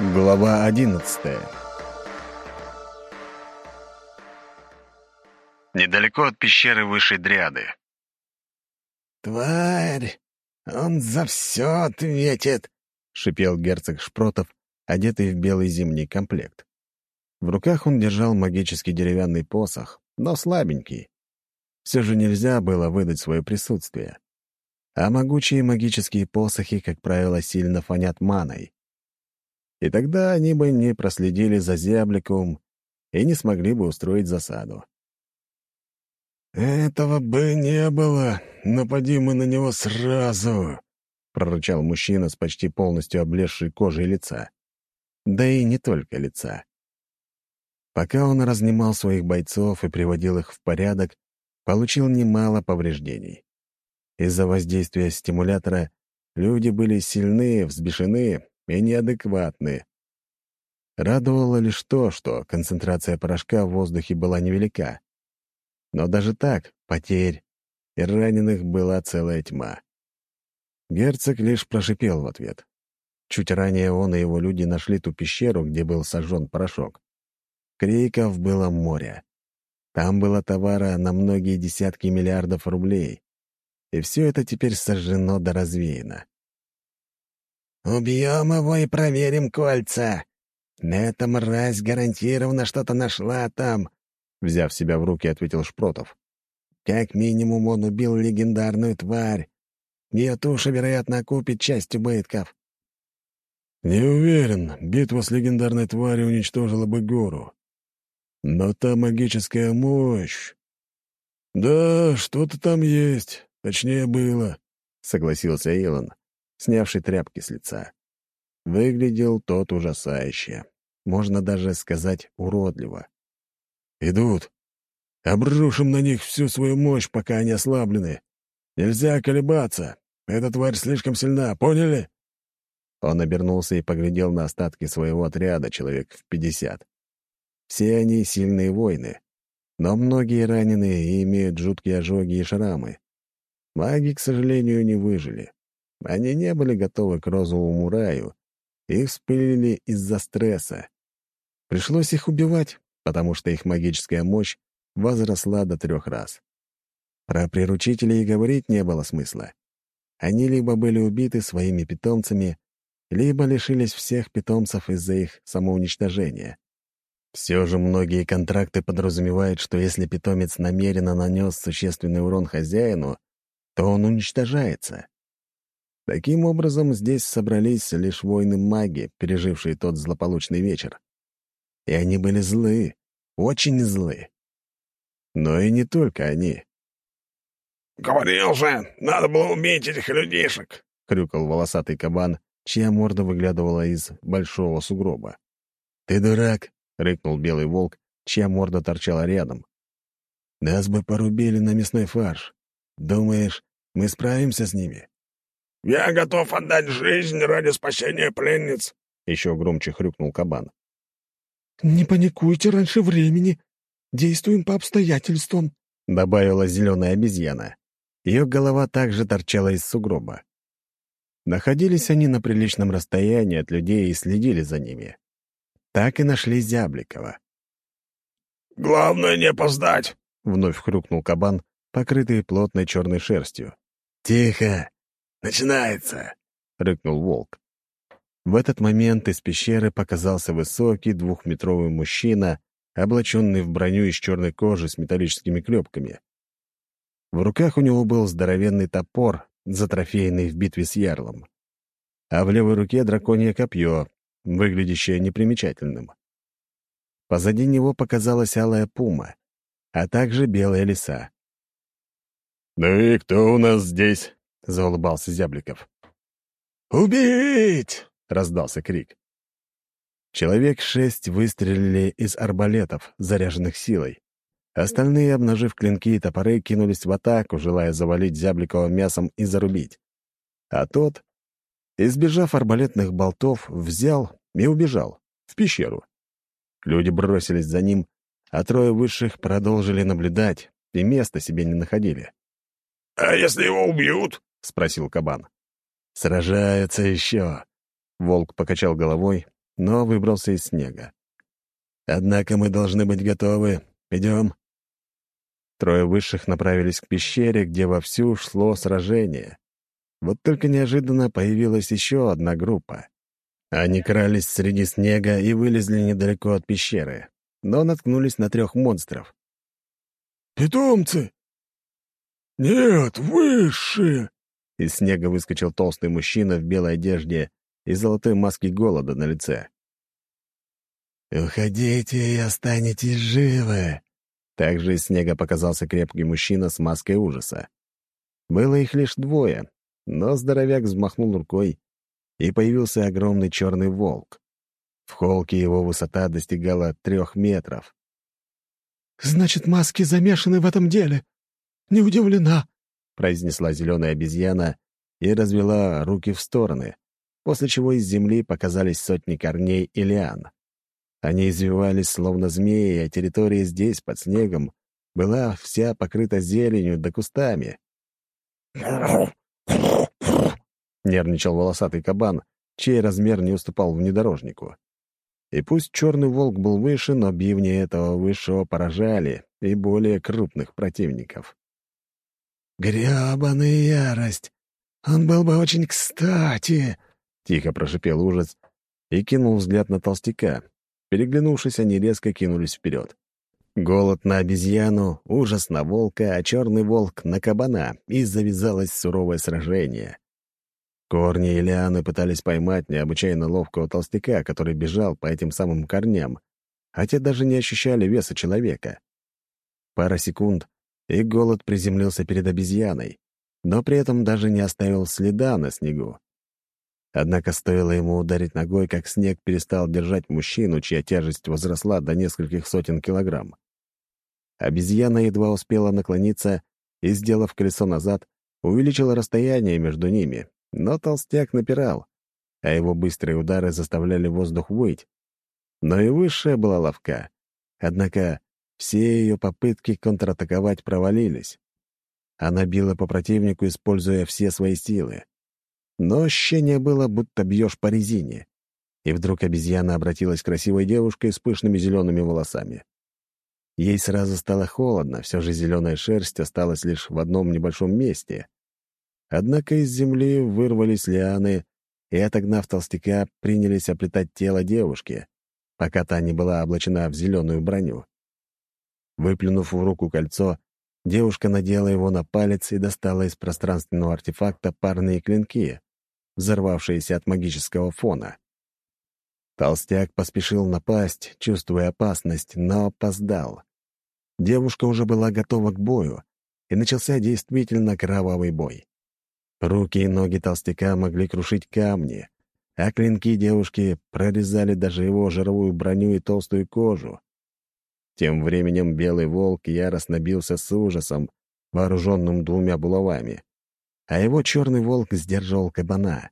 Глава одиннадцатая Недалеко от пещеры Высшей Дриады. «Тварь! Он за все ответит!» — шипел герцог Шпротов, одетый в белый зимний комплект. В руках он держал магический деревянный посох, но слабенький. Все же нельзя было выдать свое присутствие. А могучие магические посохи, как правило, сильно фонят маной. И тогда они бы не проследили за зябликом и не смогли бы устроить засаду. «Этого бы не было. Напади мы на него сразу», — прорычал мужчина с почти полностью облезшей кожей лица. Да и не только лица. Пока он разнимал своих бойцов и приводил их в порядок, получил немало повреждений. Из-за воздействия стимулятора люди были сильны, взбешены и неадекватны. Радовало лишь то, что концентрация порошка в воздухе была невелика. Но даже так, потерь и раненых была целая тьма. Герцог лишь прошипел в ответ. Чуть ранее он и его люди нашли ту пещеру, где был сожжен порошок. Крейков было море. Там было товара на многие десятки миллиардов рублей. И все это теперь сожжено да развеяно. «Убьем его и проверим кольца. Эта мразь гарантированно что-то нашла там», — взяв себя в руки, ответил Шпротов. «Как минимум он убил легендарную тварь. Ее туша, вероятно, окупит часть убытков». «Не уверен, битва с легендарной тварью уничтожила бы гору. Но та магическая мощь... Да, что-то там есть, точнее было», — согласился Илон, снявший тряпки с лица. Выглядел тот ужасающе. Можно даже сказать уродливо. «Идут. Обрушим на них всю свою мощь, пока они ослаблены. Нельзя колебаться. Эта тварь слишком сильна, поняли?» Он обернулся и поглядел на остатки своего отряда, человек в пятьдесят. Все они сильные воины, но многие раненые и имеют жуткие ожоги и шрамы. Маги, к сожалению, не выжили. Они не были готовы к розовому раю и вспылили из-за стресса. Пришлось их убивать, потому что их магическая мощь возросла до трех раз. Про приручителей говорить не было смысла. Они либо были убиты своими питомцами, либо лишились всех питомцев из-за их самоуничтожения. Все же многие контракты подразумевают, что если питомец намеренно нанес существенный урон хозяину, то он уничтожается. Таким образом, здесь собрались лишь воины-маги, пережившие тот злополучный вечер. И они были злы, очень злы. Но и не только они. «Говорил же, надо было убить этих людишек!» — хрюкал волосатый кабан, чья морда выглядывала из большого сугроба. «Ты дурак!» — рыкнул белый волк, чья морда торчала рядом. «Нас бы порубили на мясной фарш. Думаешь, мы справимся с ними?» «Я готов отдать жизнь ради спасения пленниц», — еще громче хрюкнул кабан. «Не паникуйте раньше времени. Действуем по обстоятельствам», — добавила зеленая обезьяна. Ее голова также торчала из сугроба. Находились они на приличном расстоянии от людей и следили за ними. Так и нашли Зябликова. «Главное не опоздать», — вновь хрюкнул кабан, покрытый плотной черной шерстью. «Тихо! Начинается!» — рыкнул волк. В этот момент из пещеры показался высокий двухметровый мужчина, облаченный в броню из черной кожи с металлическими клепками. В руках у него был здоровенный топор, затрофейный в битве с ярлом. А в левой руке драконье копье, выглядящее непримечательным. Позади него показалась алая пума, а также белая лиса. «Ну и кто у нас здесь?» — заулыбался Зябликов. «Убить!» — раздался крик. Человек шесть выстрелили из арбалетов, заряженных силой. Остальные, обнажив клинки и топоры, кинулись в атаку, желая завалить Зябликова мясом и зарубить. А тот, избежав арбалетных болтов, взял и убежал в пещеру. Люди бросились за ним, а трое высших продолжили наблюдать и места себе не находили. «А если его убьют?» — спросил кабан. «Сражаются еще». Волк покачал головой но выбрался из снега. «Однако мы должны быть готовы. Идем». Трое высших направились к пещере, где вовсю шло сражение. Вот только неожиданно появилась еще одна группа. Они крались среди снега и вылезли недалеко от пещеры, но наткнулись на трех монстров. «Питомцы!» «Нет, высшие!» Из снега выскочил толстый мужчина в белой одежде и золотой маске голода на лице. «Уходите и останетесь живы!» Также из снега показался крепкий мужчина с маской ужаса. Было их лишь двое, но здоровяк взмахнул рукой, и появился огромный черный волк. В холке его высота достигала трех метров. «Значит, маски замешаны в этом деле. Не удивлена», — произнесла зеленая обезьяна и развела руки в стороны, после чего из земли показались сотни корней и лиан. Они извивались, словно змеи, а территория здесь, под снегом, была вся покрыта зеленью да кустами. Нервничал волосатый кабан, чей размер не уступал внедорожнику. И пусть черный волк был выше, но бивни этого высшего поражали и более крупных противников. «Грёбаная ярость! Он был бы очень кстати!» — тихо прошипел ужас и кинул взгляд на толстяка. Переглянувшись, они резко кинулись вперед. Голод на обезьяну, ужас на волка, а черный волк — на кабана, и завязалось суровое сражение. Корни и лианы пытались поймать необычайно ловкого толстяка, который бежал по этим самым корням, а те даже не ощущали веса человека. Пара секунд, и голод приземлился перед обезьяной, но при этом даже не оставил следа на снегу. Однако стоило ему ударить ногой, как снег перестал держать мужчину, чья тяжесть возросла до нескольких сотен килограмм. Обезьяна едва успела наклониться и, сделав колесо назад, увеличила расстояние между ними, но толстяк напирал, а его быстрые удары заставляли воздух выть. Но и высшая была ловка. Однако все ее попытки контратаковать провалились. Она била по противнику, используя все свои силы. Но ощущение было, будто бьешь по резине. И вдруг обезьяна обратилась к красивой девушке с пышными зелеными волосами. Ей сразу стало холодно, все же зеленая шерсть осталась лишь в одном небольшом месте. Однако из земли вырвались лианы и, отогнав толстяка, принялись оплетать тело девушки, пока та не была облачена в зеленую броню. Выплюнув в руку кольцо, девушка надела его на палец и достала из пространственного артефакта парные клинки, взорвавшиеся от магического фона. Толстяк поспешил напасть, чувствуя опасность, но опоздал. Девушка уже была готова к бою, и начался действительно кровавый бой. Руки и ноги толстяка могли крушить камни, а клинки девушки прорезали даже его жировую броню и толстую кожу. Тем временем белый волк яростно бился с ужасом, вооруженным двумя булавами, а его черный волк сдерживал кабана.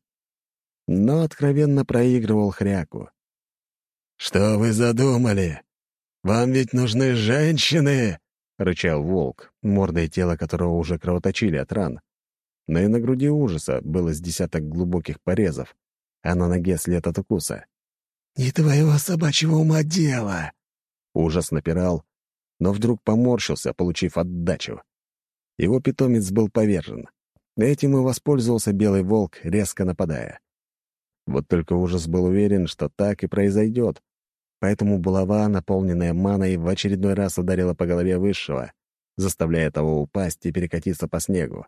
Но откровенно проигрывал хряку. «Что вы задумали? Вам ведь нужны женщины!» — рычал волк, морда и тело которого уже кровоточили от ран но и на груди ужаса было с десяток глубоких порезов, а на ноге след от укуса. «Не твоего собачьего ума дело!» Ужас напирал, но вдруг поморщился, получив отдачу. Его питомец был повержен. Этим и воспользовался белый волк, резко нападая. Вот только ужас был уверен, что так и произойдет, поэтому булава, наполненная маной, в очередной раз ударила по голове высшего, заставляя того упасть и перекатиться по снегу.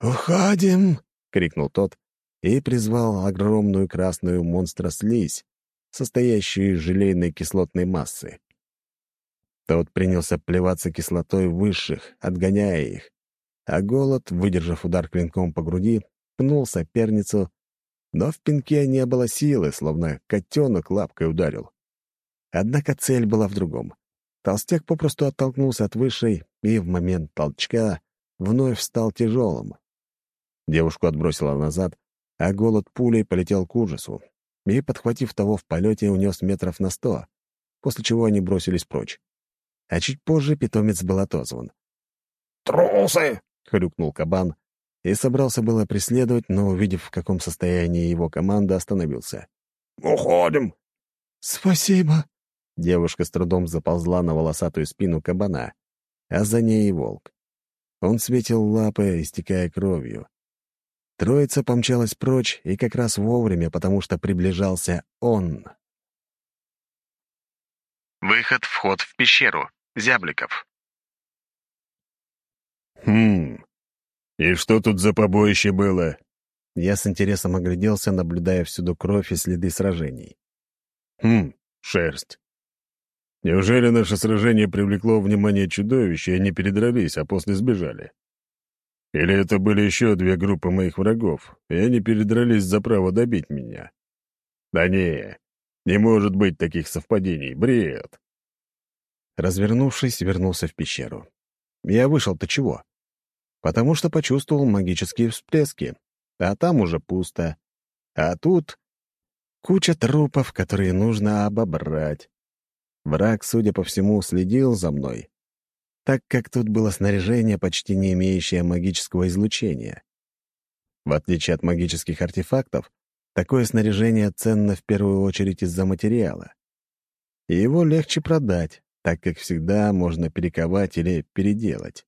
«Уходим!» — крикнул тот и призвал огромную красную монстра-слизь, состоящую из желейной кислотной массы. Тот принялся плеваться кислотой высших, отгоняя их, а голод, выдержав удар клинком по груди, пнул соперницу, но в пинке не было силы, словно котенок лапкой ударил. Однако цель была в другом. Толстяк попросту оттолкнулся от высшей и в момент толчка вновь стал тяжелым. Девушку отбросило назад, а голод пулей полетел к ужасу и, подхватив того в полете, унес метров на сто, после чего они бросились прочь. А чуть позже питомец был отозван. «Трусы!» — хрюкнул кабан и собрался было преследовать, но, увидев, в каком состоянии его команда, остановился. уходим». «Спасибо». Девушка с трудом заползла на волосатую спину кабана, а за ней и волк. Он светил лапы, истекая кровью. Троица помчалась прочь, и как раз вовремя, потому что приближался он. Выход, вход в пещеру. Зябликов. «Хм, и что тут за побоище было?» Я с интересом огляделся, наблюдая всюду кровь и следы сражений. «Хм, шерсть. Неужели наше сражение привлекло внимание чудовища, и они передрались, а после сбежали? Или это были еще две группы моих врагов, и они передрались за право добить меня? Да не, не может быть таких совпадений, бред!» Развернувшись, вернулся в пещеру. Я вышел-то чего? Потому что почувствовал магические всплески, а там уже пусто. А тут куча трупов, которые нужно обобрать. Враг, судя по всему, следил за мной, так как тут было снаряжение, почти не имеющее магического излучения. В отличие от магических артефактов, такое снаряжение ценно в первую очередь из-за материала. И его легче продать, так как всегда можно перековать или переделать.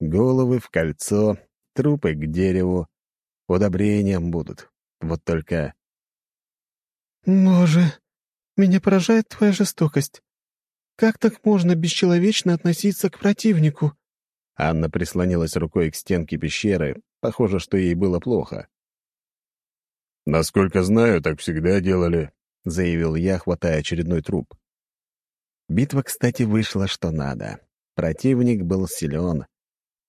Головы в кольцо, трупы к дереву, удобрением будут. Вот только... «Боже, меня поражает твоя жестокость. Как так можно бесчеловечно относиться к противнику?» Анна прислонилась рукой к стенке пещеры. Похоже, что ей было плохо. «Насколько знаю, так всегда делали», — заявил я, хватая очередной труп. Битва, кстати, вышла что надо. Противник был силен.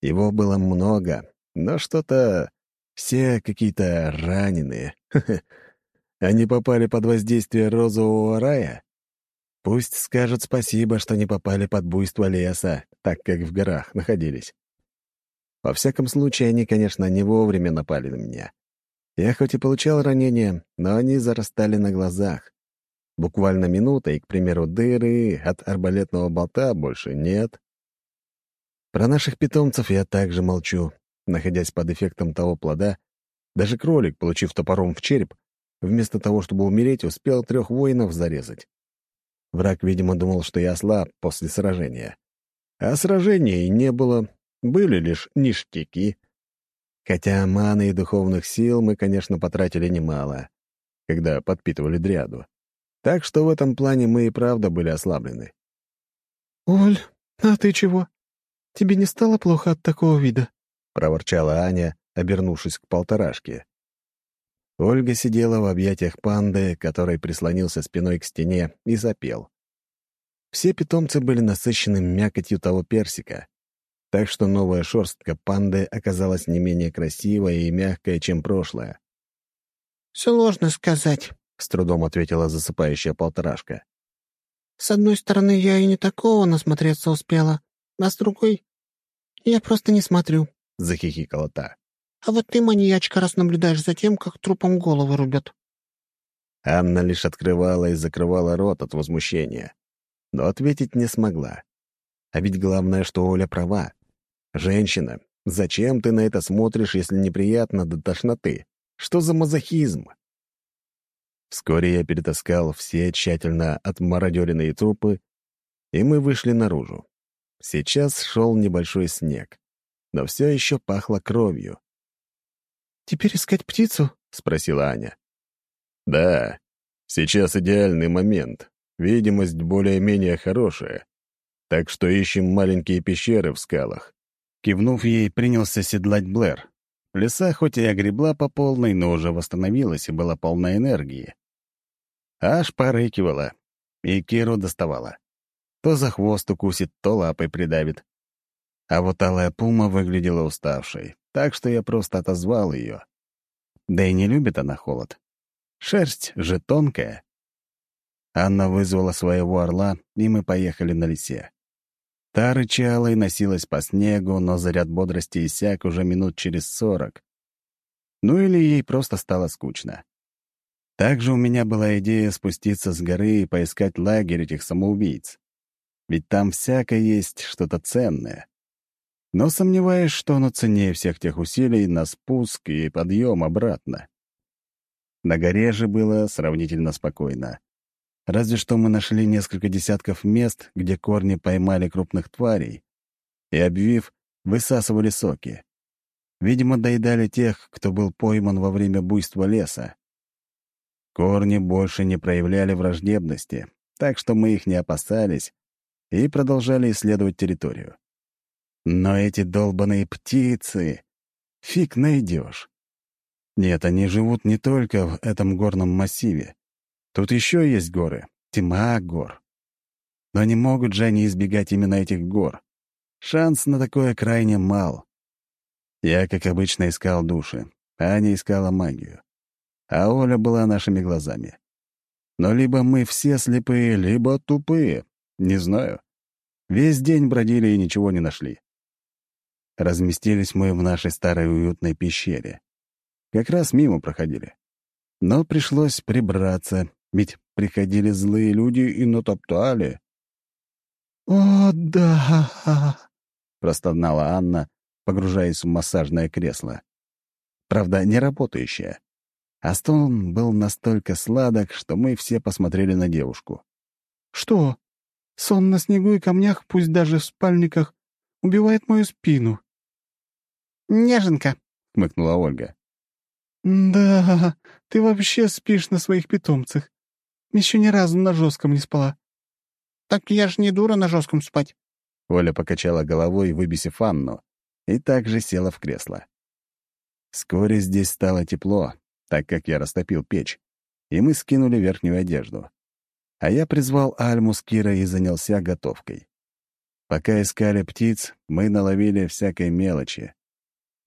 Его было много, но что-то... Все какие-то раненые. Они попали под воздействие розового рая? Пусть скажут спасибо, что не попали под буйство леса, так как в горах находились. Во всяком случае, они, конечно, не вовремя напали на меня. Я хоть и получал ранения, но они зарастали на глазах. Буквально минута, и, к примеру, дыры от арбалетного болта больше нет. Про наших питомцев я также молчу. Находясь под эффектом того плода, даже кролик, получив топором в череп, вместо того, чтобы умереть, успел трех воинов зарезать. Враг, видимо, думал, что я слаб после сражения. А сражения и не было, были лишь ништяки. Хотя маны и духовных сил мы, конечно, потратили немало, когда подпитывали дряду. Так что в этом плане мы и правда были ослаблены. «Оль, а ты чего? Тебе не стало плохо от такого вида?» — проворчала Аня, обернувшись к полторашке. Ольга сидела в объятиях панды, который прислонился спиной к стене и запел. Все питомцы были насыщены мякотью того персика, так что новая шерстка панды оказалась не менее красивая и мягкая, чем прошлая. «Сложно сказать», с трудом ответила засыпающая полторашка. «С одной стороны, я и не такого насмотреться успела, а с другой — я просто не смотрю», — захихикала та. «А вот ты, маньячка, раз наблюдаешь за тем, как трупом голову рубят». Анна лишь открывала и закрывала рот от возмущения, но ответить не смогла. А ведь главное, что Оля права. «Женщина, зачем ты на это смотришь, если неприятно до тошноты? Что за мазохизм?» Вскоре я перетаскал все тщательно отмародеренные трупы, и мы вышли наружу. Сейчас шел небольшой снег, но все еще пахло кровью. «Теперь искать птицу?» — спросила Аня. «Да, сейчас идеальный момент. Видимость более-менее хорошая. Так что ищем маленькие пещеры в скалах». Кивнув ей, принялся седлать Блэр. Леса хоть и огребла по полной, но уже восстановилась и была полна энергии. Аж порыкивала. И Киру доставала. То за хвост укусит, то лапой придавит. А вот алая пума выглядела уставшей, так что я просто отозвал ее. Да и не любит она холод. Шерсть же тонкая. Анна вызвала своего орла, и мы поехали на лисе. Та рычала и носилась по снегу, но заряд бодрости иссяк уже минут через сорок. Ну или ей просто стало скучно. Также у меня была идея спуститься с горы и поискать лагерь этих самоубийц. Ведь там всякое есть что-то ценное. Но сомневаюсь, что оно ценнее всех тех усилий на спуск и подъем обратно. На горе же было сравнительно спокойно. Разве что мы нашли несколько десятков мест, где корни поймали крупных тварей, и, обвив, высасывали соки. Видимо, доедали тех, кто был пойман во время буйства леса. Корни больше не проявляли враждебности, так что мы их не опасались и продолжали исследовать территорию. Но эти долбаные птицы... Фиг найдешь. Нет, они живут не только в этом горном массиве. Тут еще есть горы, тьма гор. Но не могут же они избегать именно этих гор. Шанс на такое крайне мал. Я, как обычно, искал души, Аня искала магию. А Оля была нашими глазами. Но либо мы все слепые, либо тупые. Не знаю. Весь день бродили и ничего не нашли. Разместились мы в нашей старой уютной пещере. Как раз мимо проходили. Но пришлось прибраться, ведь приходили злые люди и натоптали. «О, да!» — простонала Анна, погружаясь в массажное кресло. Правда, не работающее. А стон был настолько сладок, что мы все посмотрели на девушку. «Что? Сон на снегу и камнях, пусть даже в спальниках, убивает мою спину». «Неженка», — хмыкнула Ольга. «Да, ты вообще спишь на своих питомцах. Еще ни разу на жестком не спала». «Так я ж не дура на жестком спать». Оля покачала головой, выбесив Анну, и также села в кресло. Вскоре здесь стало тепло, так как я растопил печь, и мы скинули верхнюю одежду. А я призвал Альму с Кирой и занялся готовкой. Пока искали птиц, мы наловили всякой мелочи.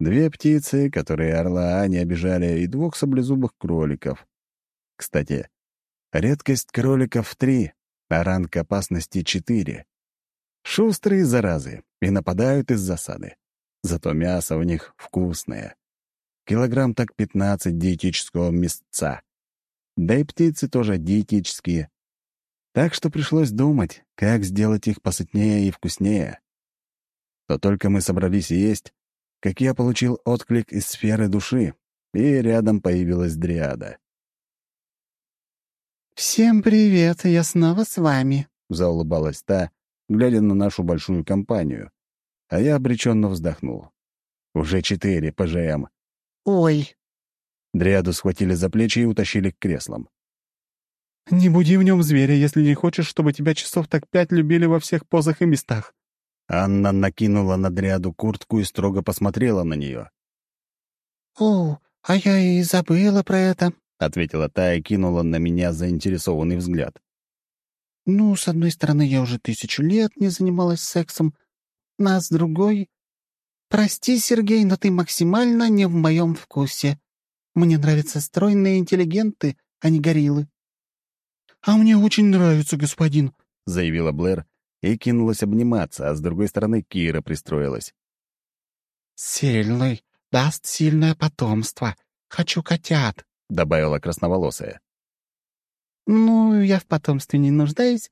Две птицы, которые орла не обижали, и двух саблезубых кроликов. Кстати, редкость кроликов — три, а ранг опасности — четыре. Шустрые заразы и нападают из засады. Зато мясо у них вкусное. Килограмм так 15 диетического мясца. Да и птицы тоже диетические. Так что пришлось думать, как сделать их посытнее и вкуснее. Но только мы собрались есть, как я получил отклик из сферы души, и рядом появилась дриада. «Всем привет, я снова с вами», — заулыбалась та, глядя на нашу большую компанию. А я обреченно вздохнул. «Уже четыре ПЖМ». «Ой». Дриаду схватили за плечи и утащили к креслам. «Не буди в нем зверя, если не хочешь, чтобы тебя часов так пять любили во всех позах и местах», Анна накинула на дряду куртку и строго посмотрела на нее. «О, а я и забыла про это», — ответила та и кинула на меня заинтересованный взгляд. «Ну, с одной стороны, я уже тысячу лет не занималась сексом, а с другой... Прости, Сергей, но ты максимально не в моем вкусе. Мне нравятся стройные интеллигенты, а не гориллы». «А мне очень нравится, господин», — заявила Блэр и кинулась обниматься, а с другой стороны Кира пристроилась. «Сильный даст сильное потомство. Хочу котят», — добавила красноволосая. «Ну, я в потомстве не нуждаюсь.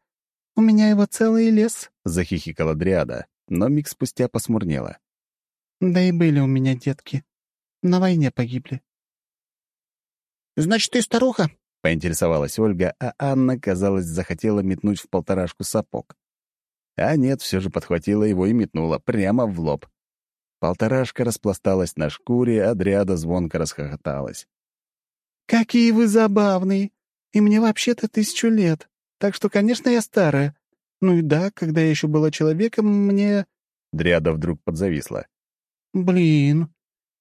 У меня его целый лес», — захихикала Дриада, но миг спустя посмурнела. «Да и были у меня детки. На войне погибли». «Значит, ты старуха?» — поинтересовалась Ольга, а Анна, казалось, захотела метнуть в полторашку сапог. А нет, все же подхватила его и метнула прямо в лоб. Полторашка распласталась на шкуре, а дряда звонко расхохоталась. «Какие вы забавные! И мне вообще-то тысячу лет, так что, конечно, я старая. Ну и да, когда я еще была человеком, мне...» Дряда вдруг подзависла. «Блин,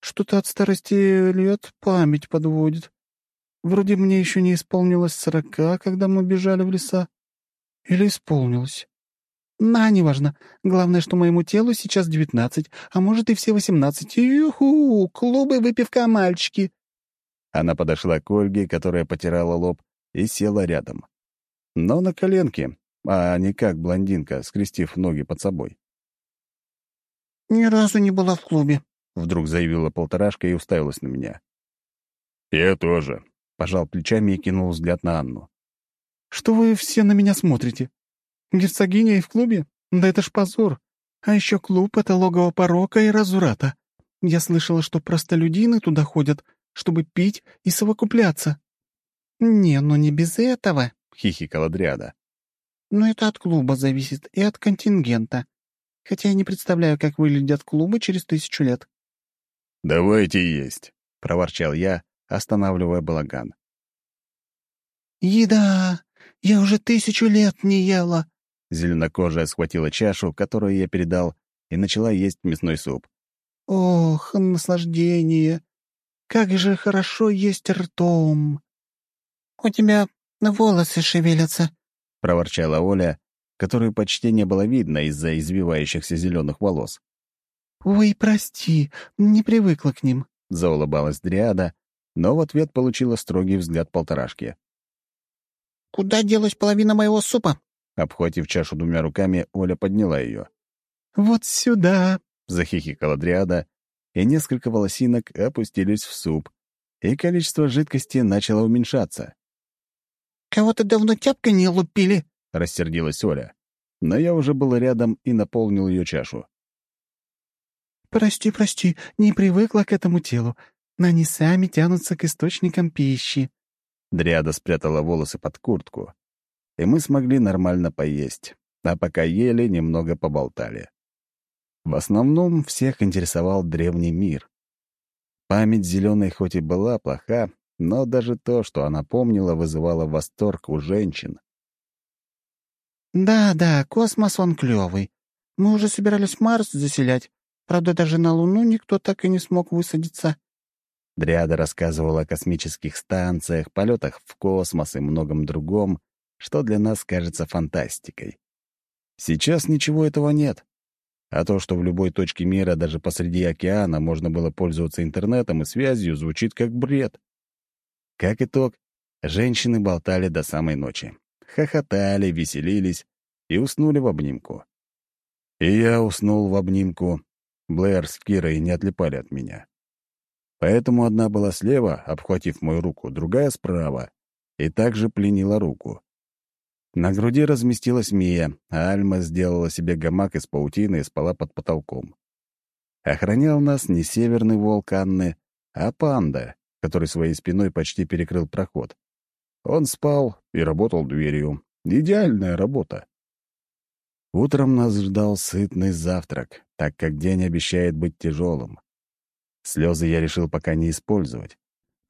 что-то от старости лет память подводит. Вроде мне еще не исполнилось сорока, когда мы бежали в леса. Или исполнилось?» «На, неважно. Главное, что моему телу сейчас девятнадцать, а может и все восемнадцать. Юху! Клубы, выпивка, мальчики!» Она подошла к Ольге, которая потирала лоб, и села рядом. Но на коленке, а не как блондинка, скрестив ноги под собой. «Ни разу не была в клубе», — вдруг заявила полторашка и уставилась на меня. «Я тоже», — пожал плечами и кинул взгляд на Анну. «Что вы все на меня смотрите? Герцогиня и в клубе? Да это ж позор. А еще клуб — это логово порока и разврата. Я слышала, что простолюдины туда ходят, чтобы пить и совокупляться». «Не, ну не без этого», — хихикала Дриада. «Но это от клуба зависит и от контингента. Хотя я не представляю, как выглядят клубы через тысячу лет». «Давайте есть», — проворчал я, останавливая балаган. «Еда! Я уже тысячу лет не ела!» Зеленокожая схватила чашу, которую я передал, и начала есть мясной суп. «Ох, наслаждение! Как же хорошо есть ртом!» «У тебя волосы шевелятся», — проворчала Оля, которую почти не было видно из-за извивающихся зеленых волос. «Ой, прости, не привыкла к ним», — заулыбалась Дриада, но в ответ получила строгий взгляд полторашки. «Куда делась половина моего супа?» Обхватив чашу двумя руками, Оля подняла ее. «Вот сюда!» — захихикала Дриада, и несколько волосинок опустились в суп, и количество жидкости начало уменьшаться. «Кого-то давно тяпкой не лупили!» — рассердилась Оля. Но я уже был рядом и наполнил ее чашу. «Прости, прости, не привыкла к этому телу. Но они сами тянутся к источникам пищи», Дриада спрятала волосы под куртку, и мы смогли нормально поесть, а пока ели, немного поболтали. В основном всех интересовал древний мир. Память зеленой хоть и была плоха, но даже то, что она помнила, вызывало восторг у женщин. «Да-да, космос он клёвый. Мы уже собирались Марс заселять. Правда, даже на Луну никто так и не смог высадиться. Дриада рассказывала о космических станциях, полетах в космос и многом другом, что для нас кажется фантастикой. Сейчас ничего этого нет. А то, что в любой точке мира, даже посреди океана, можно было пользоваться интернетом и связью, звучит как бред. Как итог, женщины болтали до самой ночи. Хохотали, веселились и уснули в обнимку. И я уснул в обнимку. Блэр с Кирой не отлипали от меня. Поэтому одна была слева, обхватив мою руку, другая справа, и также пленила руку. На груди разместилась Мия, а Альма сделала себе гамак из паутины и спала под потолком. Охранял нас не северный волк Анны, а панда, который своей спиной почти перекрыл проход. Он спал и работал дверью. Идеальная работа. Утром нас ждал сытный завтрак, так как день обещает быть тяжелым. Слезы я решил пока не использовать.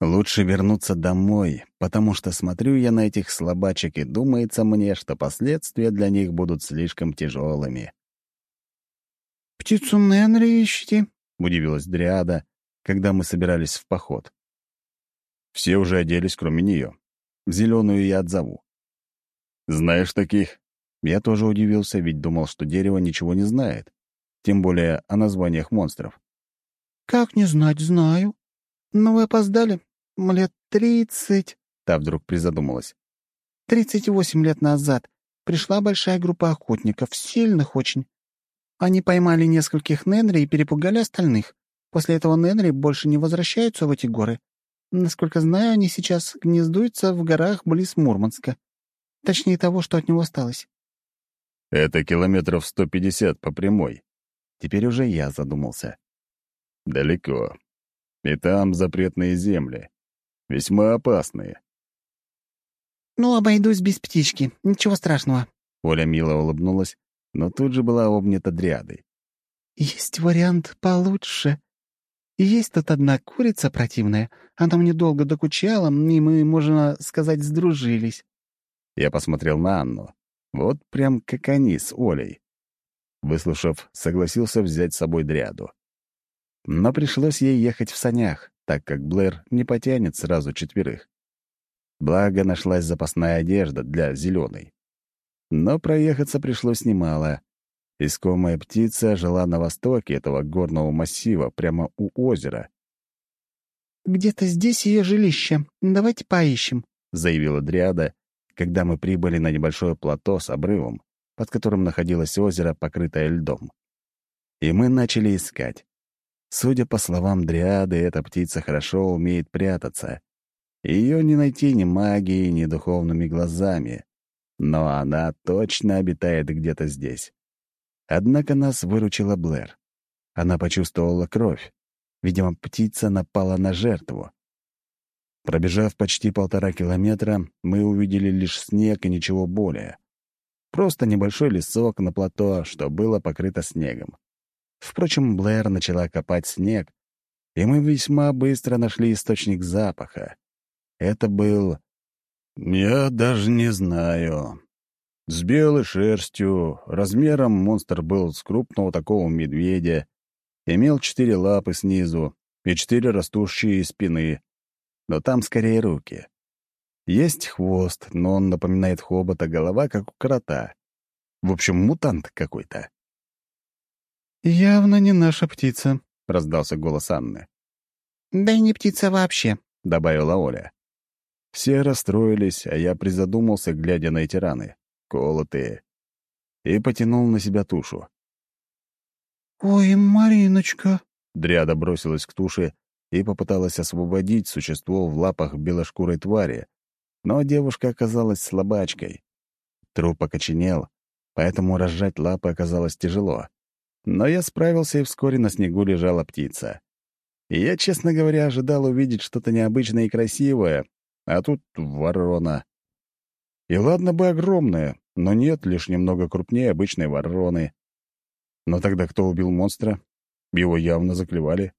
Лучше вернуться домой, потому что смотрю я на этих слабачек и думается мне, что последствия для них будут слишком тяжелыми. «Птицу Ненри ищите?» — удивилась Дриада, когда мы собирались в поход. Все уже оделись, кроме нее. Зеленую я отзову. «Знаешь таких?» Я тоже удивился, ведь думал, что дерево ничего не знает. Тем более о названиях монстров. «Как не знать, знаю. Но вы опоздали. Лет тридцать...» Та вдруг призадумалась. «Тридцать восемь лет назад пришла большая группа охотников, сильных очень. Они поймали нескольких Ненри и перепугали остальных. После этого Ненри больше не возвращаются в эти горы. Насколько знаю, они сейчас гнездуются в горах близ Мурманска. Точнее того, что от него осталось». «Это километров сто пятьдесят по прямой». Теперь уже я задумался. Далеко. И там запретные земли. Весьма опасные. «Ну, обойдусь без птички. Ничего страшного». Оля мило улыбнулась, но тут же была обнята дрядой. «Есть вариант получше. Есть тут одна курица противная. Она мне долго докучала, и мы, можно сказать, сдружились». Я посмотрел на Анну. Вот прям как они с Олей. Выслушав, согласился взять с собой дряду. Но пришлось ей ехать в санях, так как Блэр не потянет сразу четверых. Благо, нашлась запасная одежда для зеленой. Но проехаться пришлось немало. Искомая птица жила на востоке этого горного массива, прямо у озера. «Где-то здесь ее жилище. Давайте поищем», — заявила Дриада, когда мы прибыли на небольшое плато с обрывом, под которым находилось озеро, покрытое льдом. И мы начали искать. Судя по словам Дриады, эта птица хорошо умеет прятаться. Ее не найти ни магией, ни духовными глазами. Но она точно обитает где-то здесь. Однако нас выручила Блэр. Она почувствовала кровь. Видимо, птица напала на жертву. Пробежав почти полтора километра, мы увидели лишь снег и ничего более. Просто небольшой лесок на плато, что было покрыто снегом. Впрочем, Блэр начала копать снег, и мы весьма быстро нашли источник запаха. Это был... Я даже не знаю. С белой шерстью, размером монстр был с крупного такого медведя, имел четыре лапы снизу и четыре растущие спины, но там скорее руки. Есть хвост, но он напоминает хобота, голова как у крота. В общем, мутант какой-то. «Явно не наша птица», — раздался голос Анны. «Да и не птица вообще», — добавила Оля. Все расстроились, а я призадумался, глядя на эти раны колотые, и потянул на себя тушу. «Ой, Мариночка!» Дряда бросилась к туше и попыталась освободить существо в лапах белошкурой твари, но девушка оказалась слабачкой. Труп окоченел, поэтому разжать лапы оказалось тяжело. Но я справился, и вскоре на снегу лежала птица. И я, честно говоря, ожидал увидеть что-то необычное и красивое, а тут ворона. И ладно бы огромная, но нет, лишь немного крупнее обычной вороны. Но тогда кто убил монстра? Его явно заклевали.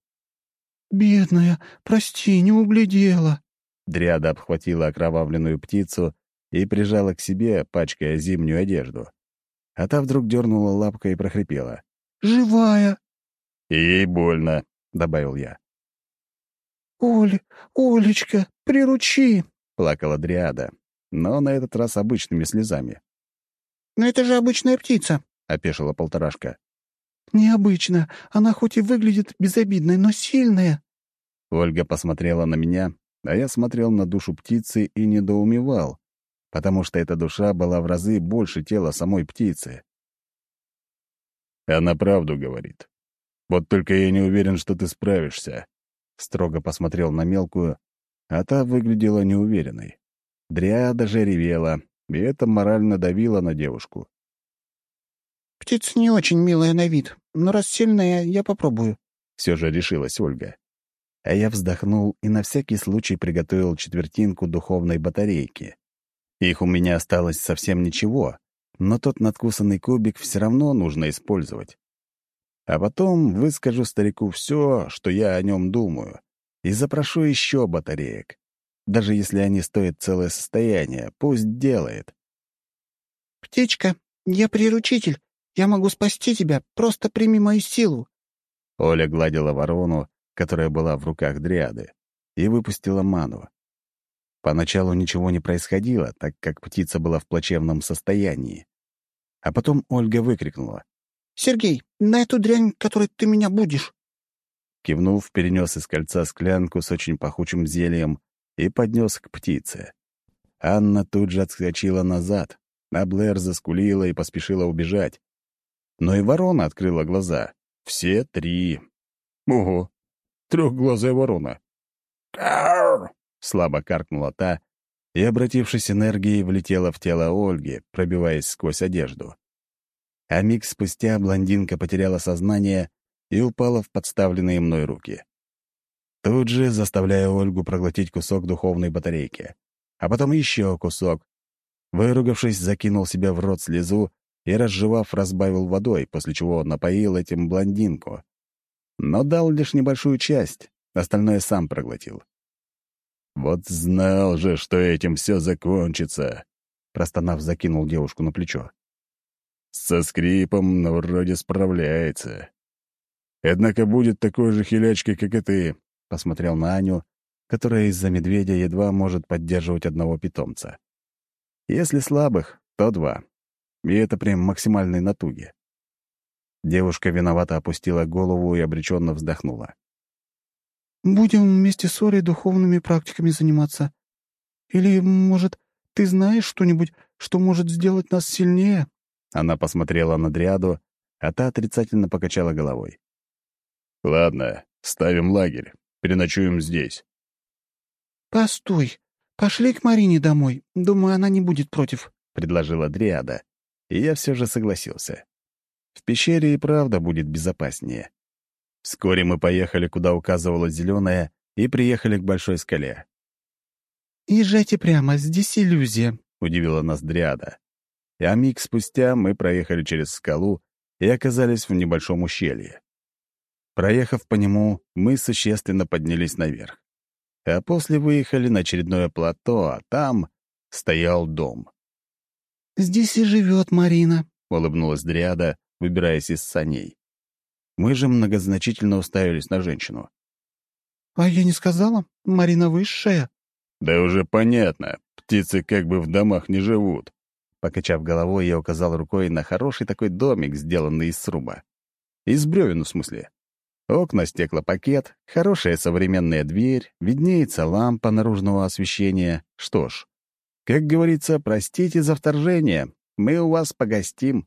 «Бедная, прости, не углядела». Дриада обхватила окровавленную птицу и прижала к себе, пачкая зимнюю одежду. А та вдруг дернула лапкой и прохрипела. «Живая!» «И ей больно», — добавил я. «Оль, Олечка, приручи!» — плакала Дриада, но на этот раз обычными слезами. «Но это же обычная птица», — опешила полторашка. «Необычно. Она хоть и выглядит безобидной, но сильная». Ольга посмотрела на меня, а я смотрел на душу птицы и недоумевал, потому что эта душа была в разы больше тела самой птицы. «Она правду говорит. Вот только я не уверен, что ты справишься», — строго посмотрел на мелкую, а та выглядела неуверенной. Дриада же ревела, и это морально давило на девушку. «Птица не очень милая на вид, но раз сильная, я попробую», — все же решилась Ольга. А я вздохнул и на всякий случай приготовил четвертинку духовной батарейки. Их у меня осталось совсем ничего, но тот надкусанный кубик все равно нужно использовать. А потом выскажу старику все, что я о нем думаю, и запрошу еще батареек. Даже если они стоят целое состояние, пусть делает. «Птичка, я приручитель. Я могу спасти тебя. Просто прими мою силу». Оля гладила ворону, которая была в руках дриады, и выпустила ману. Поначалу ничего не происходило, так как птица была в плачевном состоянии. А потом Ольга выкрикнула. «Сергей, на эту дрянь, которой ты меня будешь!» Кивнув, перенес из кольца склянку с очень пахучим зельем и поднес к птице. Анна тут же отскочила назад, а Блэр заскулила и поспешила убежать. Но и ворона открыла глаза. Все три. Ого! Трехглазая ворона. Слабо каркнула та, и, обратившись энергией, влетела в тело Ольги, пробиваясь сквозь одежду. А миг спустя блондинка потеряла сознание и упала в подставленные мной руки тут же заставляя Ольгу проглотить кусок духовной батарейки. А потом еще кусок. Выругавшись, закинул себе в рот слезу и, разжевав, разбавил водой, после чего напоил этим блондинку. Но дал лишь небольшую часть, остальное сам проглотил. «Вот знал же, что этим все закончится!» Простонав, закинул девушку на плечо. «Со скрипом, но вроде справляется. Однако будет такой же хилячкой, как и ты, посмотрел на Аню, которая из-за медведя едва может поддерживать одного питомца. Если слабых, то два. И это прям максимальной натуги. Девушка виновато опустила голову и обреченно вздохнула. «Будем вместе с Орой духовными практиками заниматься. Или, может, ты знаешь что-нибудь, что может сделать нас сильнее?» Она посмотрела на Дриаду, а та отрицательно покачала головой. «Ладно, ставим лагерь. Переночуем здесь». «Постой. Пошли к Марине домой. Думаю, она не будет против», — предложила Дриада. И я все же согласился. В пещере и правда будет безопаснее. Вскоре мы поехали, куда указывала зеленая, и приехали к большой скале. «Езжайте прямо, здесь иллюзия», — удивила нас Дриада. А миг спустя мы проехали через скалу и оказались в небольшом ущелье. Проехав по нему, мы существенно поднялись наверх. А после выехали на очередное плато, а там стоял дом. «Здесь и живет Марина», — улыбнулась Дриада, выбираясь из саней. Мы же многозначительно уставились на женщину. «А я не сказала? Марина высшая». «Да уже понятно. Птицы как бы в домах не живут». Покачав головой, я указал рукой на хороший такой домик, сделанный из сруба. Из бревен, в смысле. Окна, стеклопакет, хорошая современная дверь, виднеется лампа наружного освещения. Что ж, как говорится, простите за вторжение, мы у вас погостим.